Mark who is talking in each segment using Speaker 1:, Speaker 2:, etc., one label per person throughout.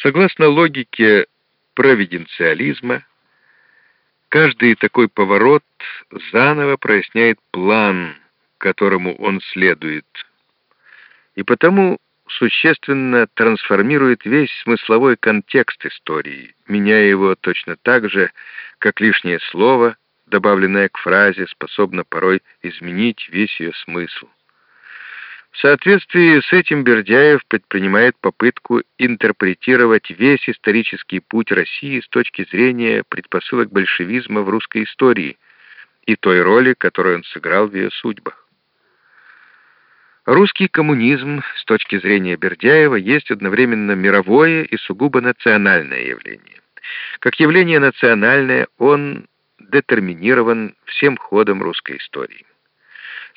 Speaker 1: Согласно логике провиденциализма, каждый такой поворот заново проясняет план, которому он следует, и потому существенно трансформирует весь смысловой контекст истории, меняя его точно так же, как лишнее слово, добавленное к фразе, способно порой изменить весь ее смысл. В соответствии с этим Бердяев предпринимает попытку интерпретировать весь исторический путь России с точки зрения предпосылок большевизма в русской истории и той роли, которую он сыграл в ее судьбах. Русский коммунизм с точки зрения Бердяева есть одновременно мировое и сугубо национальное явление. Как явление национальное он детерминирован всем ходом русской истории.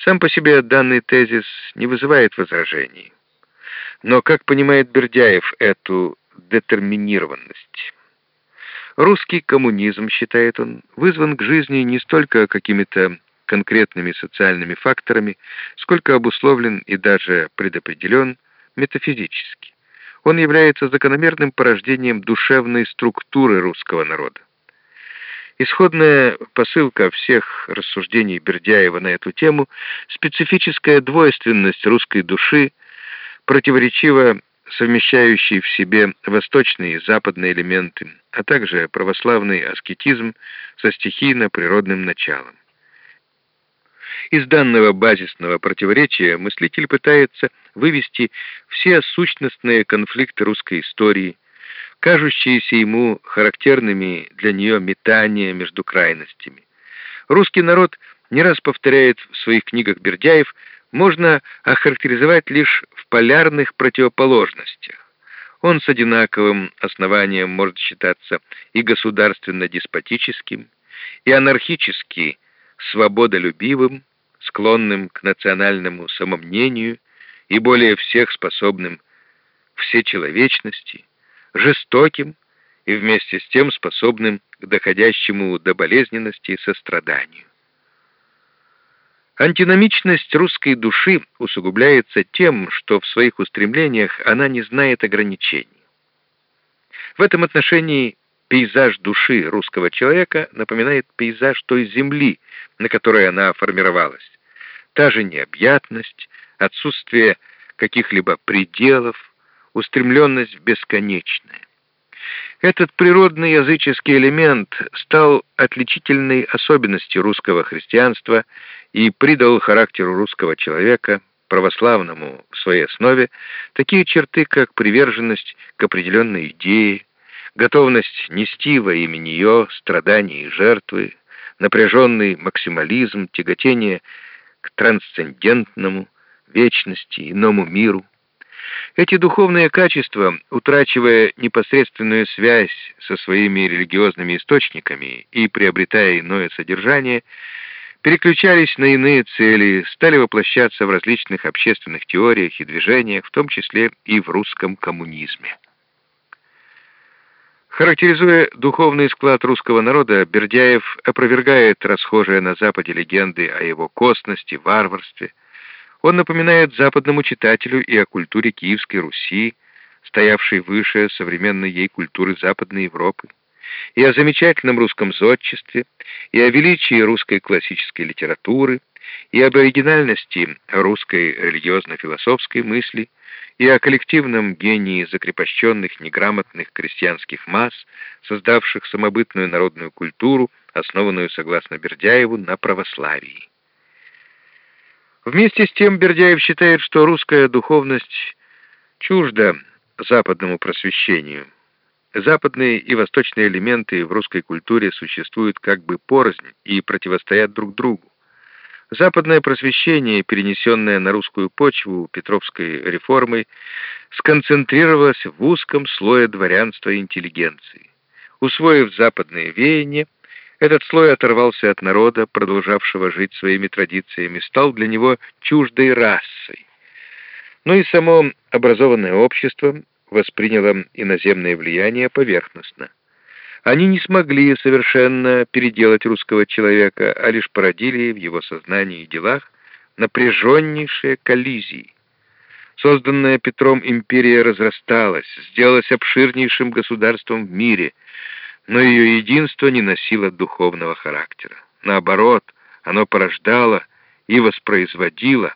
Speaker 1: Сам по себе данный тезис не вызывает возражений. Но как понимает Бердяев эту детерминированность? Русский коммунизм, считает он, вызван к жизни не столько какими-то конкретными социальными факторами, сколько обусловлен и даже предопределен метафизически. Он является закономерным порождением душевной структуры русского народа. Исходная посылка всех рассуждений Бердяева на эту тему — специфическая двойственность русской души, противоречиво совмещающий в себе восточные и западные элементы, а также православный аскетизм со стихийно-природным началом. Из данного базисного противоречия мыслитель пытается вывести все сущностные конфликты русской истории, кажущиеся ему характерными для нее метания между крайностями. Русский народ не раз повторяет в своих книгах Бердяев, можно охарактеризовать лишь в полярных противоположностях. Он с одинаковым основанием может считаться и государственно-деспотическим, и анархически свободолюбивым, склонным к национальному самомнению и более всех способным всечеловечности, жестоким и вместе с тем способным к доходящему до болезненности состраданию. Антиномичность русской души усугубляется тем, что в своих устремлениях она не знает ограничений. В этом отношении пейзаж души русского человека напоминает пейзаж той земли, на которой она формировалась. Та же необъятность, отсутствие каких-либо пределов, устремленность в бесконечное. Этот природный языческий элемент стал отличительной особенностью русского христианства и придал характеру русского человека, православному в своей основе, такие черты, как приверженность к определенной идее, готовность нести во имя нее страдания и жертвы, напряженный максимализм, тяготение к трансцендентному, вечности, иному миру, эти духовные качества, утрачивая непосредственную связь со своими религиозными источниками и приобретая иное содержание, переключались на иные цели, стали воплощаться в различных общественных теориях и движениях, в том числе и в русском коммунизме. Характеризуя духовный склад русского народа, Бердяев опровергает расхожие на Западе легенды о его косности, варварстве, он напоминает западному читателю и о культуре Киевской Руси, стоявшей выше современной ей культуры Западной Европы, и о замечательном русском зодчестве, и о величии русской классической литературы, и об оригинальности русской религиозно-философской мысли, и о коллективном гении закрепощенных неграмотных крестьянских масс, создавших самобытную народную культуру, основанную, согласно Бердяеву, на православии. Вместе с тем Бердяев считает, что русская духовность чужда западному просвещению. Западные и восточные элементы в русской культуре существуют как бы порознь и противостоят друг другу. Западное просвещение, перенесенное на русскую почву Петровской реформой, сконцентрировалось в узком слое дворянства и интеллигенции. Усвоив западные веяния, этот слой оторвался от народа, продолжавшего жить своими традициями, стал для него чуждой расой. Но и само образованное общество восприняло иноземное влияние поверхностно. Они не смогли совершенно переделать русского человека, а лишь породили в его сознании и делах напряженнейшие коллизии. Созданная Петром империя разрасталась, сделалась обширнейшим государством в мире, но ее единство не носило духовного характера. Наоборот, оно порождало и воспроизводило